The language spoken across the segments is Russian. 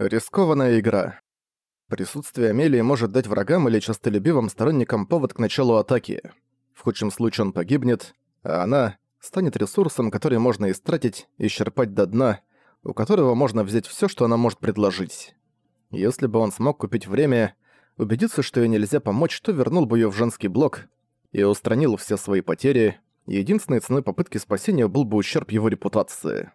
Рискованная игра. Присутствие Амелии может дать врагам или частолюбивым сторонникам повод к началу атаки. В худшем случае он погибнет, а она станет ресурсом, который можно истратить, исчерпать до дна, у которого можно взять всё, что она может предложить. Если бы он смог купить время, убедиться, что ей нельзя помочь, то вернул бы её в женский блок и устранил все свои потери, единственной ценой попытки спасения был бы ущерб его репутации.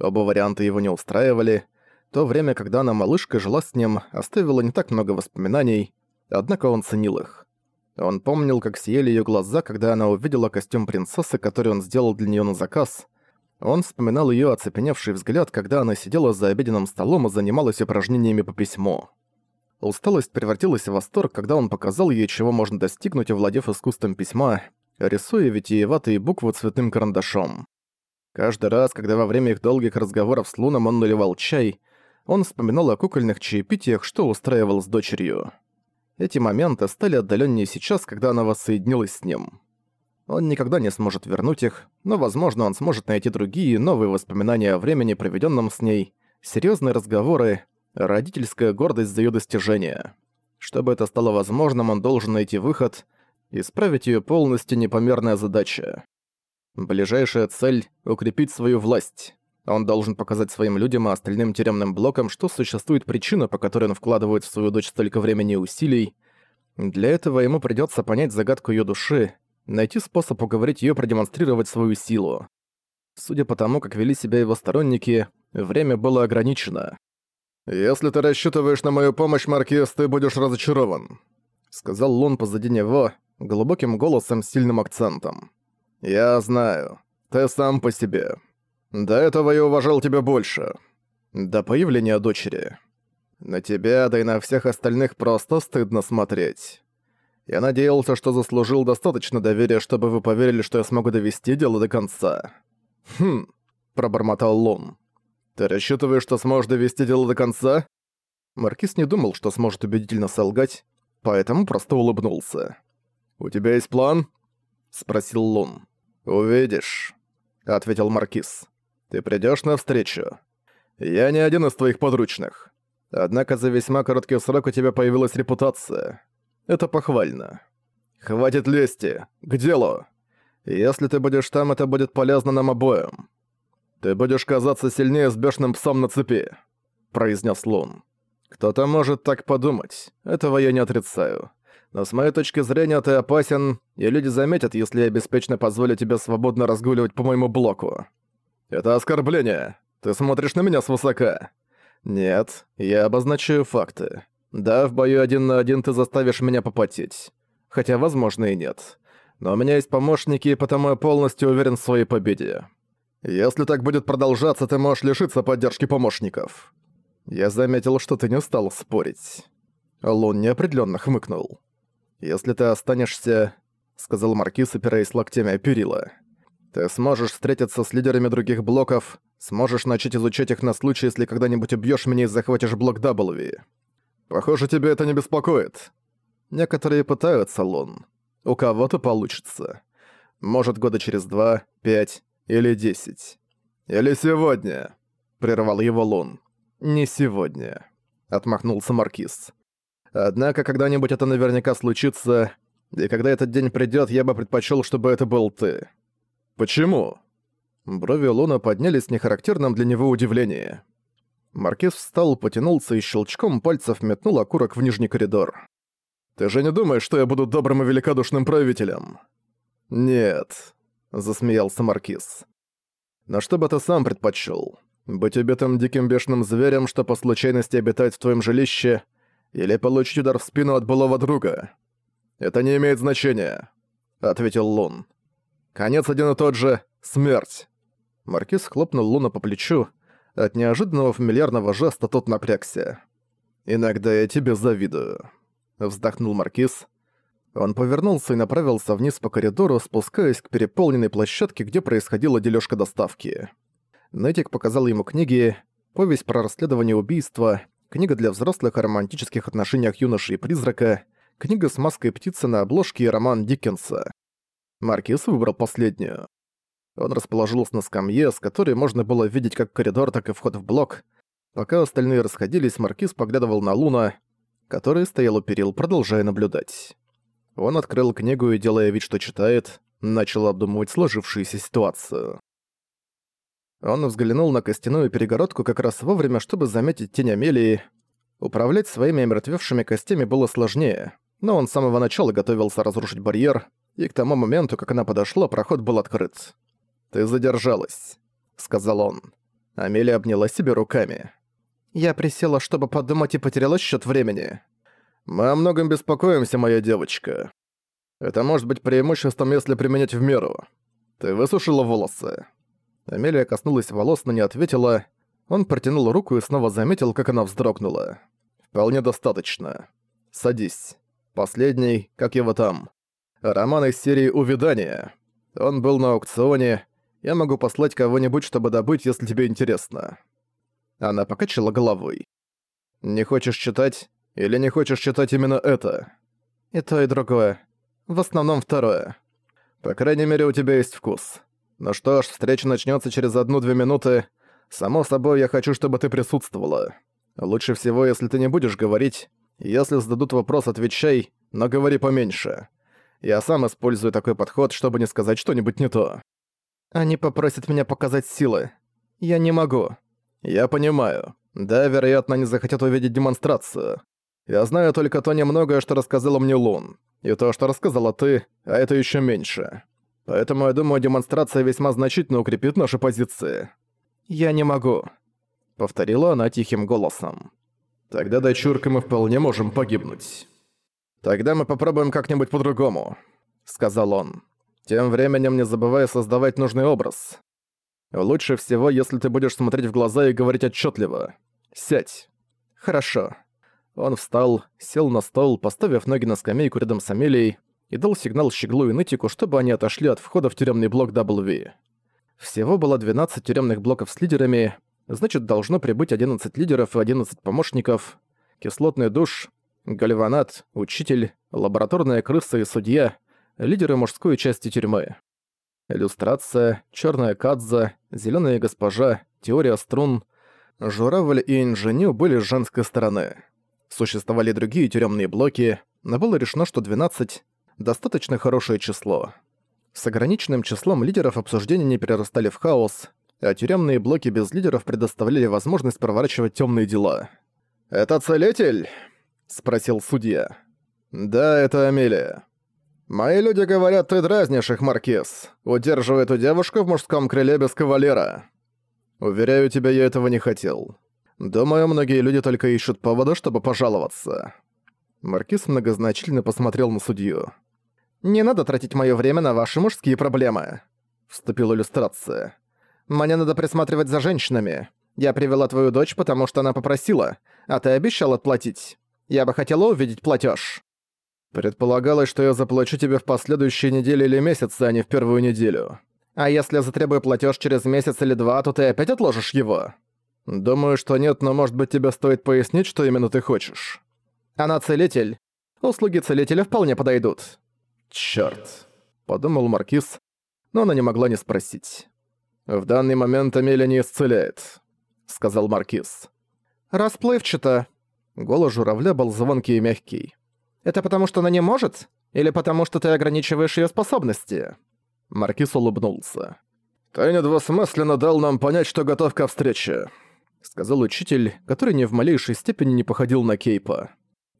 Оба варианта его не устраивали, то время, когда она малышка жила с ним, оставило не так много воспоминаний, однако он ценил их. Он помнил, как сияли её глаза, когда она увидела костюм принцессы, который он сделал для неё на заказ. Он вспоминал её оцепеневший взгляд, когда она сидела за обеденным столом и занималась упражнениями по письму. Усталость превратилась в восторг, когда он показал ей, чего можно достигнуть, овладев искусством письма, рисуя витиеватые буквы цветным карандашом. Каждый раз, когда во время их долгих разговоров с Луном он наливал чай, он вспоминал о кукольных чаепитиях, что устраивал с дочерью. Эти моменты стали отдаленнее сейчас, когда она воссоединилась с ним. Он никогда не сможет вернуть их, но, возможно, он сможет найти другие, новые воспоминания о времени, проведенном с ней, серьезные разговоры, родительская гордость за ее достижения. Чтобы это стало возможным, он должен найти выход, исправить ее полностью непомерная задача. Ближайшая цель — укрепить свою власть. Он должен показать своим людям и остальным тюремным блокам, что существует причина, по которой он вкладывает в свою дочь столько времени и усилий. Для этого ему придётся понять загадку её души, найти способ уговорить её продемонстрировать свою силу. Судя по тому, как вели себя его сторонники, время было ограничено. «Если ты рассчитываешь на мою помощь, Маркиз, ты будешь разочарован», — сказал Лун позади него, глубоким голосом с сильным акцентом. «Я знаю. Ты сам по себе. До этого я уважал тебя больше. До появления дочери. На тебя, да и на всех остальных просто стыдно смотреть. Я надеялся, что заслужил достаточно доверия, чтобы вы поверили, что я смогу довести дело до конца. Хм, пробормотал Лун. Ты рассчитываешь, что сможешь довести дело до конца? Маркиз не думал, что сможет убедительно солгать, поэтому просто улыбнулся. «У тебя есть план?» — спросил Лун. «Увидишь», — ответил Маркиз. Ты придёшь навстречу. Я не один из твоих подручных. Однако за весьма короткий срок у тебя появилась репутация. Это похвально. Хватит лести. К делу. Если ты будешь там, это будет полезно нам обоим. Ты будешь казаться сильнее с бешеным псом на цепи», — произнес Лун. «Кто-то может так подумать. Этого я не отрицаю. Но с моей точки зрения ты опасен, и люди заметят, если я беспечно позволю тебе свободно разгуливать по моему блоку. Это оскорбление. Ты смотришь на меня свысока. Нет, я обозначаю факты. Да, в бою один на один ты заставишь меня попотеть. Хотя, возможно, и нет. Но у меня есть помощники, и потому я полностью уверен в своей победе. Если так будет продолжаться, ты можешь лишиться поддержки помощников. Я заметил, что ты не стал спорить. Лун неопределенно хмыкнул. «Если ты останешься...» — сказал Маркиз, опираясь локтями о перила. Ты сможешь встретиться с лидерами других блоков, сможешь начать изучать их на случай, если когда-нибудь убьёшь меня и захватишь блок W. Похоже, тебя это не беспокоит. Некоторые пытаются, Лун. У кого-то получится. Может, года через два, пять или десять. Или сегодня, прервал его Лун. Не сегодня, отмахнулся Маркиз. Однако когда-нибудь это наверняка случится, и когда этот день придёт, я бы предпочёл, чтобы это был ты. «Почему?» Брови Луна поднялись с нехарактерным для него удивлением. Маркиз встал, потянулся и щелчком пальцев метнул окурок в нижний коридор. «Ты же не думаешь, что я буду добрым и великодушным правителем?» «Нет», — засмеялся Маркиз. «Но что бы ты сам предпочел? Быть убитым диким бешеным зверем, что по случайности обитает в твоем жилище, или получить удар в спину от былого друга?» «Это не имеет значения», — ответил Лун. Конец один и тот же — смерть. Маркиз хлопнул Луна по плечу. От неожиданного фамильярного жеста тот напрягся. «Иногда я тебе завидую», — вздохнул Маркиз. Он повернулся и направился вниз по коридору, спускаясь к переполненной площадке, где происходила дележка доставки. Нетик показал ему книги, повесть про расследование убийства, книга для взрослых о романтических отношениях юноши и призрака, книга с маской птицы на обложке и роман Диккенса. Маркиз выбрал последнюю. Он расположился на скамье, с которой можно было видеть как коридор, так и вход в блок. Пока остальные расходились, Маркиз поглядывал на Луна, который стоял у перил, продолжая наблюдать. Он открыл книгу и, делая вид, что читает, начал обдумывать сложившуюся ситуацию. Он взглянул на костяную перегородку как раз вовремя, чтобы заметить тень Амелии. Управлять своими омертвевшими костями было сложнее, но он с самого начала готовился разрушить барьер, и к тому моменту, как она подошла, проход был открыт. «Ты задержалась», — сказал он. Амелия обняла себе руками. «Я присела, чтобы подумать и потеряла счет времени. Мы о многом беспокоимся, моя девочка. Это может быть преимуществом, если применять в меру. Ты высушила волосы?» Амелия коснулась волос, но не ответила. Он протянул руку и снова заметил, как она вздрогнула. «Вполне достаточно. Садись. Последний, как его там. Роман из серии «Увидание». Он был на аукционе. Я могу послать кого-нибудь, чтобы добыть, если тебе интересно». Она покачала головой. «Не хочешь читать? Или не хочешь читать именно это?» «И то, и другое. В основном второе. По крайней мере, у тебя есть вкус. Ну что ж, встреча начнется через одну-две минуты. Само собой, я хочу, чтобы ты присутствовала. Лучше всего, если ты не будешь говорить. Если зададут вопрос, отвечай, но говори поменьше. Я сам использую такой подход, чтобы не сказать что-нибудь не то. Они попросят меня показать силы. Я не могу. Я понимаю. Да, вероятно, они захотят увидеть демонстрацию. Я знаю только то немногое, что рассказала мне Лун. И то, что рассказала ты, а это еще меньше. Поэтому я думаю, демонстрация весьма значительно укрепит наши позиции. Я не могу. Повторила она тихим голосом. Тогда, дочурка, мы вполне можем погибнуть. Тогда мы попробуем как-нибудь по-другому, сказал он. Тем временем не забывай создавать нужный образ. Лучше всего, если ты будешь смотреть в глаза и говорить отчетливо. Сядь. Хорошо. Он встал, сел на стол, поставив ноги на скамейку рядом с Амелией, и дал сигнал Щеглу и Нытику, чтобы они отошли от входа в тюремный блок W. Всего было 12 тюремных блоков с лидерами, значит, должно прибыть 11 лидеров и 11 помощников, кислотный душ, гальванат, учитель, лабораторная крыса и судья, лидеры мужской части тюрьмы. Иллюстрация, черная кадза, зеленая госпожа, теория струн, журавль и инженю были с женской стороны. Существовали другие тюремные блоки, но было решено, что 12 достаточно хорошее число. С ограниченным числом лидеров обсуждения не перерастали в хаос, а тюремные блоки без лидеров предоставляли возможность проворачивать темные дела. «Это целитель?» — спросил судья. «Да, это Амелия». «Мои люди говорят, ты дразнишь их, Маркиз. Удерживай эту девушку в мужском крыле без кавалера». «Уверяю тебя, я этого не хотел. Думаю, многие люди только ищут повода, чтобы пожаловаться». Маркиз многозначительно посмотрел на судью. «Не надо тратить моё время на ваши мужские проблемы», — вступила иллюстрация. «Мне надо присматривать за женщинами. Я привела твою дочь, потому что она попросила, а ты обещал отплатить. Я бы хотела увидеть платёж». «Предполагалось, что я заплачу тебе в последующие недели или месяцы, а не в первую неделю. А если я затребую платёж через месяц или два, то ты опять отложишь его?» «Думаю, что нет, но может быть тебе стоит пояснить, что именно ты хочешь». «Она целитель. Услуги целителя вполне подойдут». «Чёрт», — подумал Маркиз, но она не могла не спросить. «В данный момент Амелия не исцеляет», — сказал Маркиз. «Расплывчато». Голос журавля был звонкий и мягкий. «Это потому, что она не может? Или потому, что ты ограничиваешь её способности?» Маркиз улыбнулся. «Ты недвусмысленно дал нам понять, что готов ко встрече», — сказал учитель, который ни в малейшей степени не походил на Кейпа.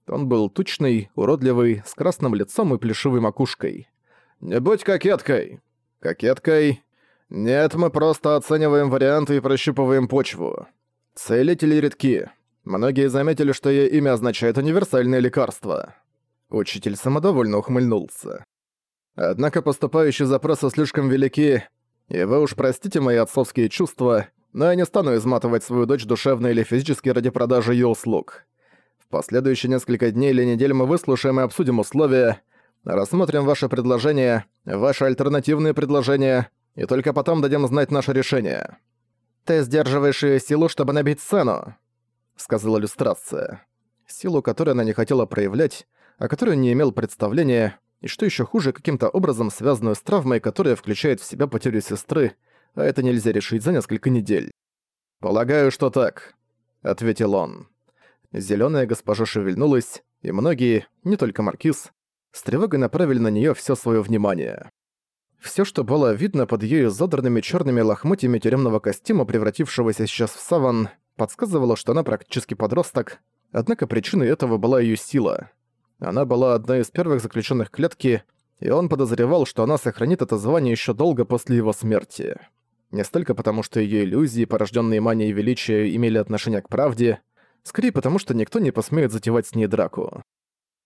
Он был тучный, уродливый, с красным лицом и плешивой макушкой. «Не будь кокеткой!» «Кокеткой?» «Нет, мы просто оцениваем варианты и прощупываем почву. Целители редки. Многие заметили, что ее имя означает универсальное лекарство». Учитель самодовольно ухмыльнулся. «Однако поступающие запросы слишком велики, и вы уж простите мои отцовские чувства, но я не стану изматывать свою дочь душевно или физически ради продажи ее услуг. В последующие несколько дней или недель мы выслушаем и обсудим условия, рассмотрим ваши предложения, ваши альтернативные предложения, и только потом дадим знать наше решение. «Ты сдерживаешь её силу, чтобы набить цену», — сказала иллюстрация. Силу, которую она не хотела проявлять, о которой не имел представления, и что еще хуже, каким-то образом связанную с травмой, которая включает в себя потерю сестры, а это нельзя решить за несколько недель. «Полагаю, что так. ответил он. Зелёная госпожа шевельнулась, и многие, не только маркиз, с тревогой направили на неё всё своё внимание. Всё, что было видно под её изодранными чёрными лохмотьями тюремного костюма, превратившегося сейчас в саван, подсказывало, что она практически подросток, однако причиной этого была её сила. Она была одной из первых заключенных клетки, и он подозревал, что она сохранит это звание ещё долго после его смерти. Не столько потому, что её иллюзии, порождённые манией величия, имели отношение к правде, скорее потому, что никто не посмеет затевать с ней драку.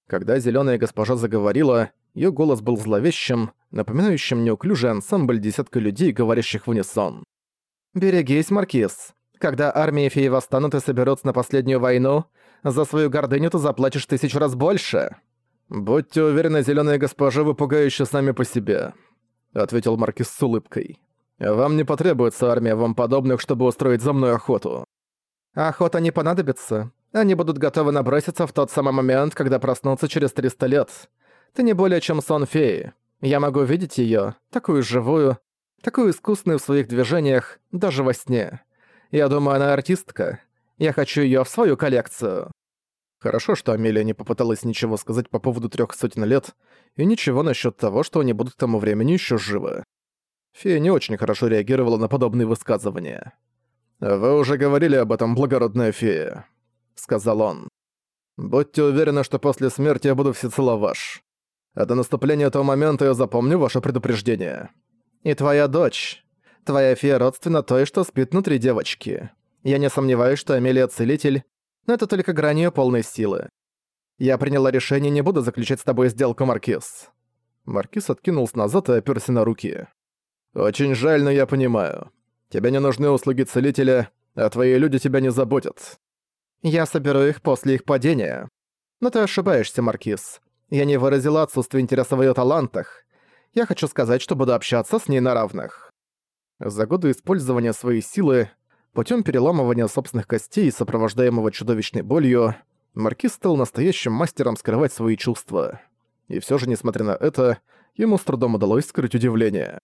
Когда зелёная госпожа заговорила, её голос был зловещим, напоминающим неуклюжий ансамбль десятка людей, говорящих в унисон. «Берегись, Маркиз. Когда армии феи восстанут и соберутся на последнюю войну, за свою гордыню ты заплатишь тысяч раз больше». «Будьте уверены, зелёная госпожа, вы пугающие сами по себе», — ответил Маркиз с улыбкой. «Вам не потребуется армия вам подобных, чтобы устроить за мной охоту». «Охота не понадобится. Они будут готовы наброситься в тот самый момент, когда проснутся через 300 лет. Ты не более чем сон феи. Я могу видеть её, такую живую, такую искусную в своих движениях, даже во сне. Я думаю, она артистка. Я хочу её в свою коллекцию». Хорошо, что Амелия не попыталась ничего сказать по поводу трёх сотен лет, и ничего насчёт того, что они будут к тому времени ещё живы. Фея не очень хорошо реагировала на подобные высказывания. «Вы уже говорили об этом, благородная фея», — сказал он. «Будьте уверены, что после смерти я буду всецело ваш. А до наступления этого момента я запомню ваше предупреждение. И твоя дочь. Твоя фея родственна той, что спит внутри девочки. Я не сомневаюсь, что Амелия целитель, но это только грань её полной силы. Я приняла решение, не буду заключать с тобой сделку, Маркиз». Маркиз откинулся назад и оперся на руки. «Очень жаль, но я понимаю. Тебе не нужны услуги целителя, а твои люди тебя не заботят. Я соберу их после их падения. Но ты ошибаешься, Маркиз. Я не выразила отсутствие интереса в её талантах. Я хочу сказать, что буду общаться с ней на равных. За годы использования своей силы, путём переламывания собственных костей, сопровождаемого чудовищной болью, Маркиз стал настоящим мастером скрывать свои чувства. И всё же, несмотря на это, ему с трудом удалось скрыть удивление.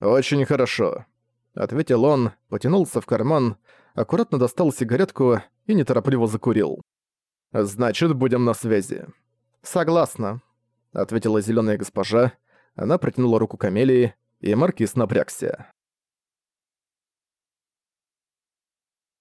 «Очень хорошо ответил он, потянулся в карман, аккуратно достал сигаретку и неторопливо закурил. «Значит, будем на связи». «Согласна», — ответила зелёная госпожа. Она протянула руку Камелии, и Маркиз напрягся.